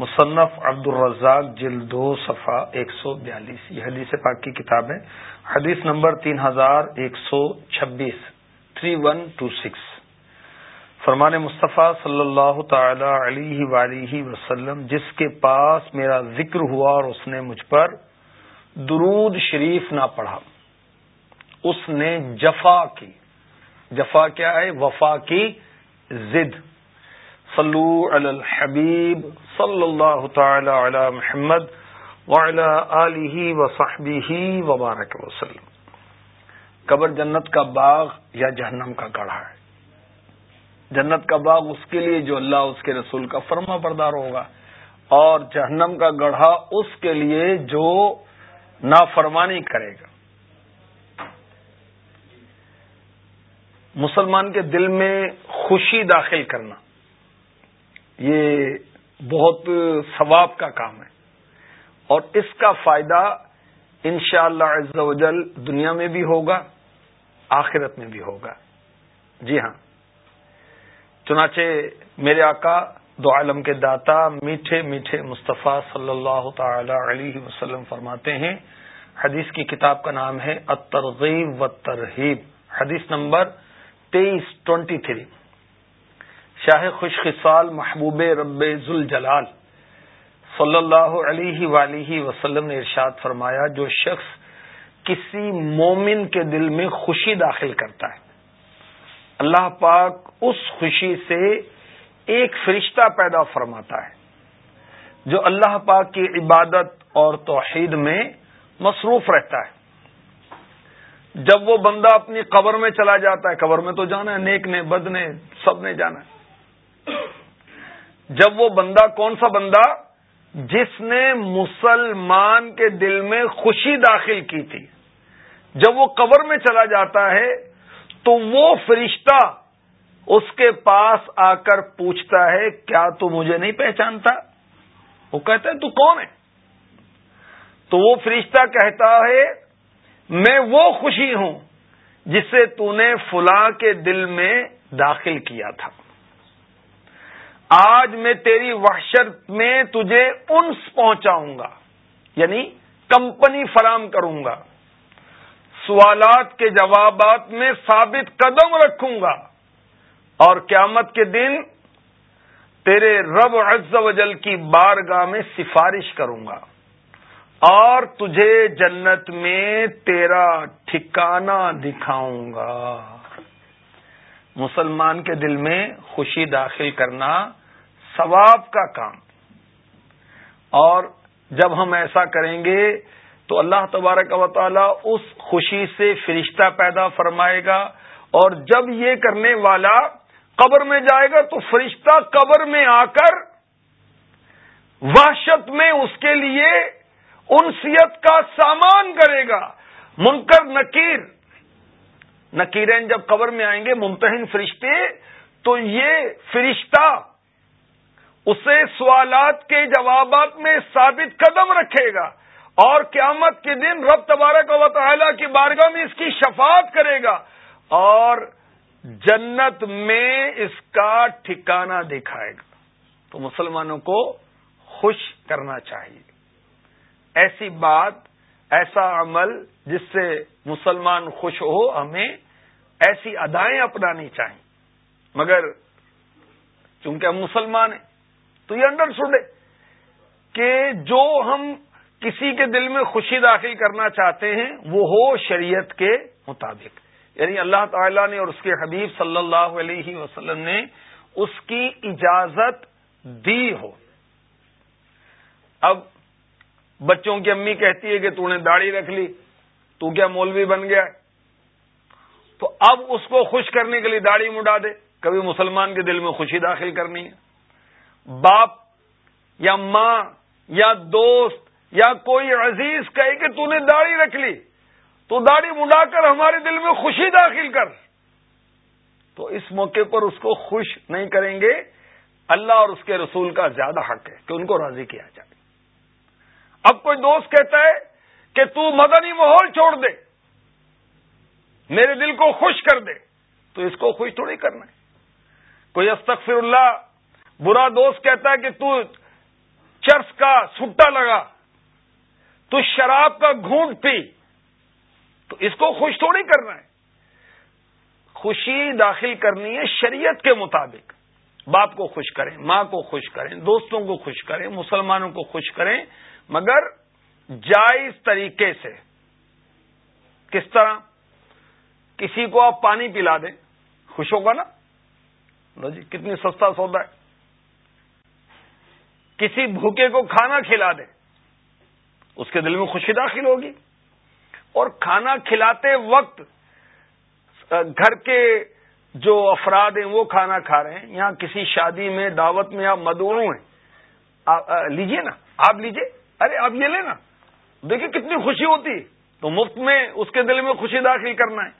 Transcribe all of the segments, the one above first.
مصنف عبد الرزاق جلد دو صفحہ ایک سو بیالیس۔ یہ حدیث پاک کی کتاب ہے۔ حدیث نمبر تین ہزار ایک سو چھبیس۔ Three one two six. فرمان مصطفیٰ صلی اللہ تعالی علیہ ولیہ وسلم، جس کے پاس میرا ذکر ہوا اور اس نے مجھ پر درود شریف نہ پڑھا۔ اس نے جفا کی۔ جفا کیا ہے؟ وفا کی زد۔ صلو علی الحبیب صلی اللہ تعالی علی محمد وعلی آلہ وصحبہ وبارک وسلم۔ قبر جنت کا باغ یا جہنم کا گڑھا ہے۔ جنت کا باغ اس کے لیے جو اللہ اس کے رسول کا فرما بردار ہوگا۔ اور جہنم کا گڑھا اس کے لیے جو نافرمانی کرے گا۔ مسلمان کے دل میں خوشی داخل کرنا، یہ بہت ثواب کا کام ہے۔ اور اس کا فائدہ شاء اللہ دنیا میں بھی ہوگا، آخرت میں بھی ہوگا۔ جی ہاں۔ چنانچہ میرے آقا، دو عالم کے داتا میٹھے میٹھے مصطفیٰ صلی اللہ تعالی علیہ وسلم فرماتے ہیں۔ حدیث کی کتاب کا نام ہے اترغیب و ترہیب حدیث نمبر تیئیس ٹوینٹی تھری۔ شاہ خوش خصال محبوب رب ذل جلال صلی اللہ علیہ ولیہ وسلم نے ارشاد فرمایا، جو شخص کسی مومن کے دل میں خوشی داخل کرتا ہے، اللہ پاک اس خوشی سے ایک فرشتہ پیدا فرماتا ہے، جو اللہ پاک کی عبادت اور توحید میں مصروف رہتا ہے۔ جب وہ بندہ اپنی قبر میں چلا جاتا ہے، قبر میں تو جانا ہے، نیک نے، بد نے، سب نے جانا ہے۔ جب وہ بندہ کون سا بندہ جس نے مسلمان کے دل میں خوشی داخل کی تھی، جب وہ قبر میں چلا جاتا ہے تو وہ فرشتہ اس کے پاس آ کر پوچھتا ہے، کیا تو مجھے نہیں پہچانتا؟ وہ کہتا ہے، تو کون ہے؟ تو وہ فرشتہ کہتا ہے، میں وہ خوشی ہوں جسے تو نے فلاں کے دل میں داخل کیا تھا۔ آج میں تیری وحشت میں تجھے انس پہنچاؤں گا یعنی کمپنی فراہم کروں گا۔ سوالات کے جوابات میں ثابت قدم رکھوں گا۔ اور قیامت کے دن تیرے رب عز و جل کی بارگاہ میں سفارش کروں گا۔ اور تجھے جنت میں تیرا ٹھکانہ دکھاؤں گا۔ مسلمان کے دل میں خوشی داخل کرنا ثواب کا کام۔ اور جب ہم ایسا کریں گے تو اللہ تبارک و تعالی اس خوشی سے فرشتہ پیدا فرمائے گا، اور جب یہ کرنے والا قبر میں جائے گا تو فرشتہ قبر میں آ کر وحشت میں اس کے لیے انسیت کا سامان کرے گا۔ منکر، نکیر۔ نکیرین جب قبر میں آئیں گے، ممتحن فرشتے، تو یہ فرشتہ اسے سوالات کے جوابات میں ثابت قدم رکھے گا اور قیامت کے دن رب تبارک و تعالی کی بارگاہ میں اس کی شفاعت کرے گا اور جنت میں اس کا ٹھکانہ دکھائے گا۔ تو مسلمانوں کو خوش کرنا چاہیے۔ ایسی بات، ایسا عمل جس سے مسلمان خوش ہو، ہمیں ایسی ادائیں اپنانی چاہیے۔ مگر چونکہ ہم مسلمان ہیں تو یہ انڈر ہے کہ جو ہم کسی کے دل میں خوشی داخل کرنا چاہتے ہیں، وہ ہو شریعت کے مطابق۔ یعنی اللہ تعالی نے اور اس کے حبیب صلی اللہ علیہ وسلم نے اس کی اجازت دی ہو۔ اب بچوں کی امی کہتی ہے کہ تو نے داڑھی رکھ لی، تو کیا مولوی بن گیا؟ تو اب اس کو خوش کرنے کے لیے داڑھی مڈا دے۔ کبھی مسلمان کے دل میں خوشی داخل کرنی ہے۔ باپ یا ماں یا دوست یا کوئی عزیز کہے کہ تو نے داڑھی رکھ لی، تو داڑھی مڈا کر ہمارے دل میں خوشی داخل کر۔ تو اس موقع پر اس کو خوش نہیں کریں گے۔ اللہ اور اس کے رسول کا زیادہ حق ہے کہ ان کو راضی کیا جائے۔ اب کوئی دوست کہتا ہے کہ تو مدنی ماحول چھوڑ دے، میرے دل کو خوش کر دے، تو اس کو خوش تھوڑی کرنا ہے۔ کوئی استغفر اللہ برا دوست کہتا ہے کہ تو چرس کا سٹا لگا، تو شراب کا گھونٹ پی، تو اس کو خوش تھوڑی کرنا ہے۔ خوشی داخل کرنی ہے شریعت کے مطابق۔ باپ کو خوش کریں، ماں کو خوش کریں، دوستوں کو خوش کریں، مسلمانوں کو خوش کریں، مگر جائز طریقے سے کس طرح؟ کسی کو آپ پانی پلا دیں۔ خوش ہوگا نا؟ لو جی کتنی سستا سودا ہے۔ کسی بھوکے کو کھانا کھلا دیں اس کے دل میں خوشی داخل ہوگی۔ اور کھانا کھلاتے وقت گھر کے جو افراد ہیں، وہ کھانا کھا رہے ہیں۔ یہاں کسی شادی میں، دعوت میں آپ مدعو ہیں۔ لیجیے نا۔ آپ لیجیے۔ ارے، آپ یہ لینا۔ دیکھیے کتنی خوشی ہوتی تو مفت میں اس کے دل میں خوشی داخل کرنا ہے۔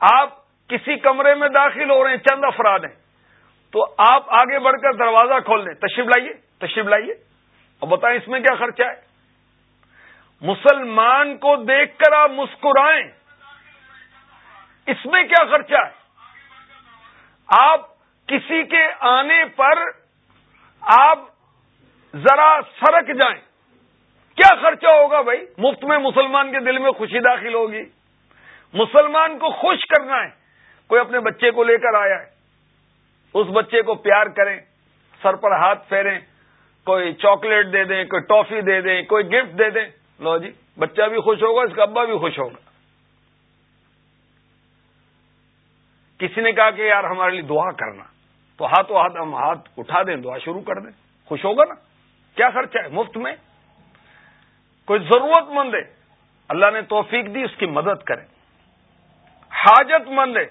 آپ کسی کمرے میں داخل ہو رہے ہیں، چند افراد ہیں۔ تو آپ آگے بڑھ کر دروازہ کھول دیں۔ تشریف لائیے۔ تشریف لائیے۔ اب بتائیں اس میں کیا خرچہ ہے؟ مسلمان کو دیکھ کر آپ مسکرائیں۔ اس میں کیا خرچہ ہے؟ آپ کسی کے آنے پر آپ ذرا سرک جائیں۔ کیا خرچہ ہوگا بھائی؟ مفت میں مسلمان کے دل میں خوشی داخل ہوگی۔ مسلمان کو خوش کرنا ہے۔ کوئی اپنے بچے کو لے کر آیا ہے۔ اس بچے کو پیار کریں، سر پر ہاتھ پھیریں۔ کوئی چاکلیٹ دے دیں، کوئی ٹافی دے دیں، کوئی گفٹ دے دیں۔ لو جی بچہ بھی خوش ہوگا، اس کا ابا بھی خوش ہوگا۔ کسی نے کہا کہ یار ہمارے لیے دعا کرنا۔ تو ہاتھوں ہاتھ ہم ہاتھ اٹھا دیں، دعا شروع کر دیں۔ خوش ہوگا نا؟ کیا خرچہ ہے؟ مفت میں۔ کوئی ضرورت مند ہے؟ اللہ نے توفیق دی، اس کی مدد کریں۔ حاجت مند ہے۔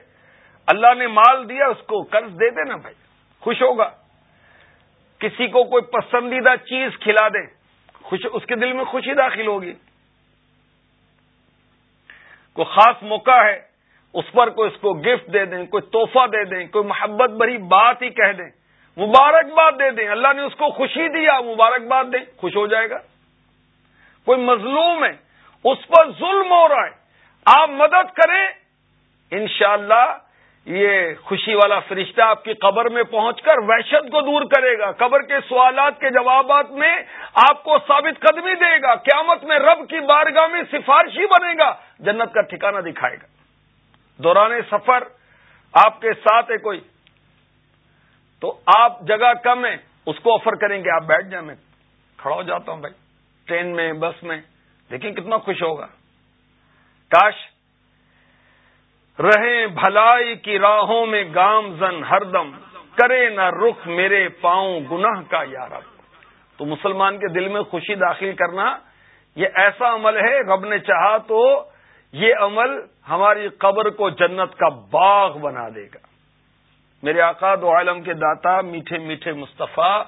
اللہ نے مال دیا، اس کو قرض دے دے نا بھائی۔ خوش ہوگا۔ کسی کو کوئی پسندیدہ چیز کھلا دیں خوش، اس کے دل میں خوشی داخل ہوگی۔ کوئی خاص موقع ہے، اس پر کوئی اس کو گفٹ دے دیں، کوئی تحفہ دے دیں، کوئی محبت بھری بات ہی کہہ دیں۔ مبارکباد دے دیں، اللہ نے اس کو خوشی دیا، مبارکباد دیں، خوش ہو جائے گا۔ کوئی مظلوم ہے، اس پر ظلم ہو رہا ہے، آپ مدد کریں، انشاءاللہ یہ خوشی والا فرشتہ آپ کی قبر میں پہنچ کر وحشت کو دور کرے گا۔ قبر کے سوالات کے جوابات میں آپ کو ثابت قدمی دے گا۔ قیامت میں رب کی بارگاہ میں سفارشی بنے گا۔ جنت کا ٹھکانہ دکھائے گا۔ دوران سفر آپ کے ساتھ ہے کوئی؟ تو آپ جگہ کم ہے، اس کو آفر کریں گے۔ آپ بیٹھ جائیں، میں کھڑا ہو جاتا ہوں بھائی۔ ٹرین میں، بس میں۔ دیکھیں کتنا خوش ہوگا۔ کاش رہیں بھلائی کی راہوں میں گام زن ہر دم کرے نہ رخ میرے پاؤں گناہ کا یار تو مسلمان کے دل میں خوشی داخل کرنا یہ ایسا عمل ہے، رب نے چاہا تو یہ عمل ہماری قبر کو جنت کا باغ بنا دے گا۔ میرے آقا دو عالم کے داتا میٹھے میٹھے مصطفیٰ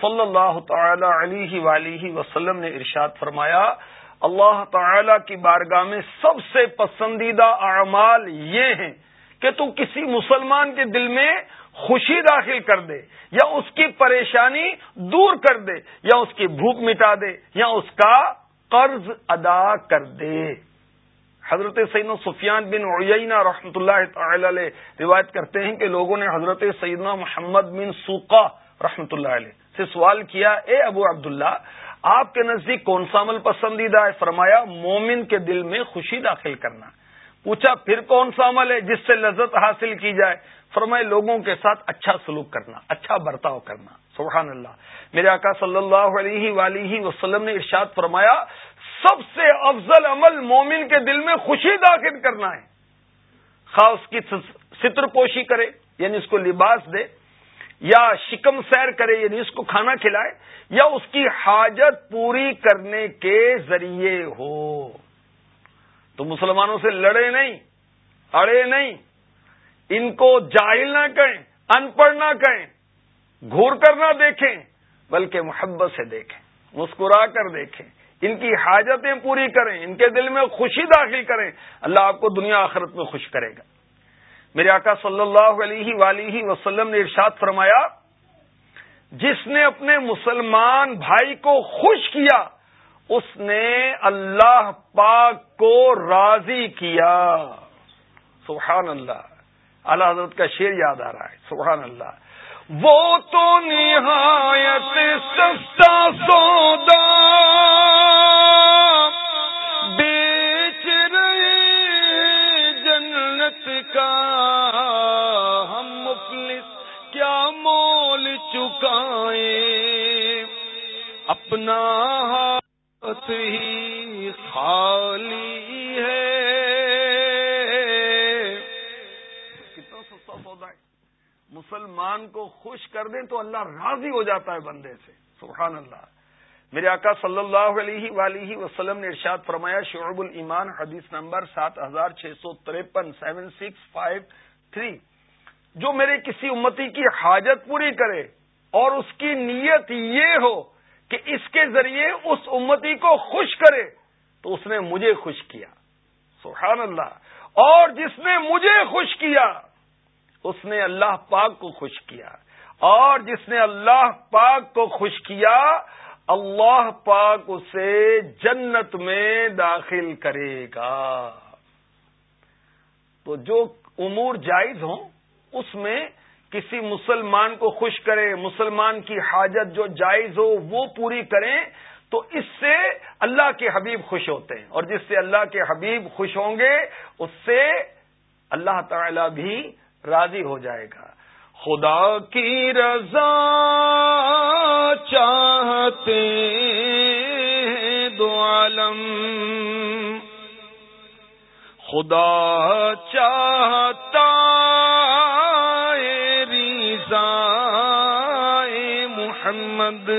صلی اللہ تعالی علیہ وسلم نے ارشاد فرمایا اللہ تعالی کی بارگاہ میں سب سے پسندیدہ اعمال یہ ہیں کہ تو کسی مسلمان کے دل میں خوشی داخل کر دے، یا اس کی پریشانی دور کر دے، یا اس کی بھوک مٹا دے، یا اس کا قرض ادا کر دے۔ حضرت سعید سفیان بن عیینہ رحمۃ اللہ تعالی علیہ روایت کرتے ہیں کہ لوگوں نے حضرت سیدنا محمد بن سوقا رحمۃ اللہ علیہ سے سوال کیا، اے ابو عبداللہ آپ کے نزدیک کون سا عمل پسندیدہ ہے؟ فرمایا، مومن کے دل میں خوشی داخل کرنا۔ پوچھا، پھر کون سا عمل ہے جس سے لذت حاصل کی جائے؟ فرمائے لوگوں کے ساتھ اچھا سلوک کرنا اچھا برتاؤ کرنا۔ سبحان اللہ۔ میرے آقا صلی اللہ علیہ ولیہ وسلم نے ارشاد فرمایا، سب سے افضل عمل مومن کے دل میں خوشی داخل کرنا ہے۔ خواہ اس کی ستر پوشی کرے یعنی اس کو لباس دے یا شکم سیر کرے یعنی اس کو کھانا کھلائے، یا اس کی حاجت پوری کرنے کے ذریعے ہو۔ تو مسلمانوں سے لڑے نہیں، اڑے نہیں۔ ان کو جاہل نہ کہیں، ان پڑھ نہ کہیں، گھور کر نہ دیکھیں، بلکہ محبت سے دیکھیں، مسکرا کر دیکھیں۔ ان کی حاجتیں پوری کریں، ان کے دل میں خوشی داخل کریں۔ اللہ آپ کو دنیا آخرت میں خوش کرے گا۔ میرے آقا صلی اللہ علیہ ولی وسلم نے ارشاد فرمایا، جس نے اپنے مسلمان بھائی کو خوش کیا، اس نے اللہ پاک کو راضی کیا۔ سبحان اللہ اللہ حضرت کا شعر یاد آ رہا ہے۔ سبحان اللہ وہ تو نہایت سستا سودا بیچ کا ہم مفلس کیا مول چکائے اپنا ہاتھ ہی خالی ہے۔ کتنا سستا سوتا ہے۔ مسلمان کو خوش کر دیں تو اللہ راضی ہو جاتا ہے بندے سے۔ سبحان اللہ۔ میرے آقا صلی اللہ علیہ ولیہ وسلم نے ارشاد فرمایا شعب الایمان، حدیث نمبر سات ہزار چھ سو تریپن سیون سکس فائیو تھری، جو میرے کسی امتی کی حاجت پوری کرے اور اس کی نیت یہ ہو کہ اس کے ذریعے اس امتی کو خوش کرے، تو اس نے مجھے خوش کیا۔ سبحان اللہ۔ اور جس نے مجھے خوش کیا، اس نے اللہ پاک کو خوش کیا۔ اور جس نے اللہ پاک کو خوش کیا اللہ پاک اسے جنت میں داخل کرے گا۔ تو جو امور جائز ہوں، اس میں کسی مسلمان کو خوش کرے، مسلمان کی حاجت جو جائز ہو، وہ پوری کریں، تو اس سے اللہ کے حبیب خوش ہوتے ہیں۔ اور جس سے اللہ کے حبیب خوش ہوں گے، اس سے اللہ تعالی بھی راضی ہو جائے گا۔ خدا کی رضا چاہتے دو عالم۔ خدا چاہتا ریزا محمد۔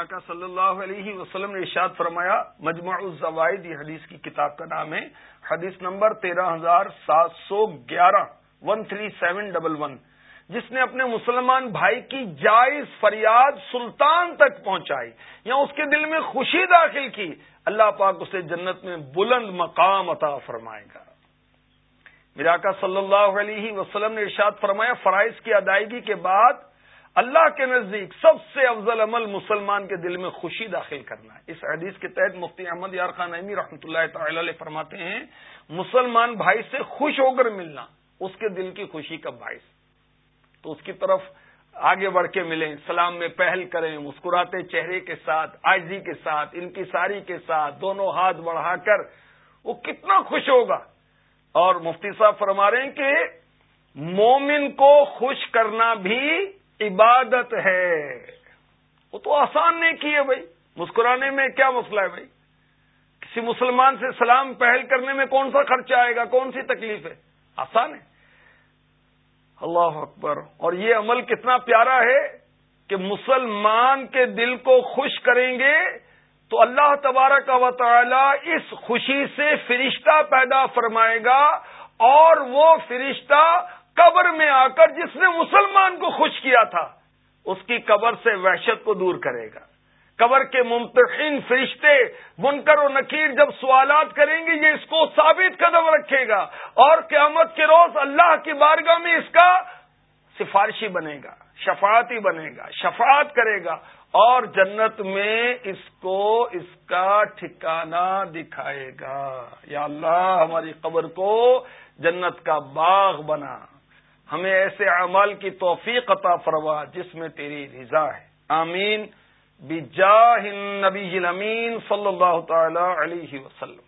آقا صلی اللہ علیہ وسلم نے ارشاد فرمایا، مجموع الزوائد، یہ حدیث کی کتاب کا نام ہے۔ حدیث نمبر تیرہ ہزار سات سو گیارہ one three seven double one جس نے اپنے مسلمان بھائی کی جائز فریاد سلطان تک پہنچائی، یا اس کے دل میں خوشی داخل کی، اللہ پاک اسے جنت میں بلند مقام عطا فرمائے گا۔ میرا آقا صلی اللہ علیہ وسلم نے ارشاد فرمایا، فرائض کی ادائیگی کے بعد اللہ کے نزدیک سب سے افضل عمل مسلمان کے دل میں خوشی داخل کرنا ہے۔ اس حدیث کے تحت مفتی احمد یار خان امی رحمۃ اللہ تعالی علیہ فرماتے ہیں، مسلمان بھائی سے خوش ہو کر ملنا، اس کے دل کی خوشی کا باعث۔ تو اس کی طرف آگے بڑھ کے ملیں، سلام میں پہل کریں، مسکراتے چہرے کے ساتھ آجی کے ساتھ ان کی ساری کے ساتھ، دونوں ہاتھ بڑھا کر، وہ کتنا خوش ہوگا۔ اور مفتی صاحب فرما رہے ہیں کہ مومن کو خوش کرنا بھی عبادت ہے۔ وہ تو آسان نہیں کی ہے بھائی۔ مسکرانے میں کیا مسئلہ ہے بھائی؟ کسی مسلمان سے سلام پہل کرنے میں کون سا خرچہ آئے گا؟ کون سی تکلیف ہے؟ آسان ہے۔ اللہ اکبر۔ اور یہ عمل کتنا پیارا ہے کہ مسلمان کے دل کو خوش کریں گے تو اللہ تبارک و تعالی اس خوشی سے فرشتہ پیدا فرمائے گا اور وہ فرشتہ قبر میں آ کر جس نے مسلمان کو خوش کیا تھا، اس کی قبر سے وحشت کو دور کرے گا۔ قبر کے ممتحین فرشتے بنکر و نکیر جب سوالات کریں گے، یہ اس کو ثابت قدم رکھے گا اور قیامت کے روز اللہ کی بارگاہ میں اس کا سفارشی بنے گا، شفاعتی بنے گا، شفاعت کرے گا اور جنت میں اس کو اس کا ٹھکانہ دکھائے گا۔ یا اللہ، ہماری قبر کو جنت کا باغ بنا۔ ہمیں ایسے اعمال کی توفیق عطا فروا جس میں تیری رضا ہے۔ آمین۔ بجاہ النبی الامین صلی اللہ تعالی علیہ وسلم۔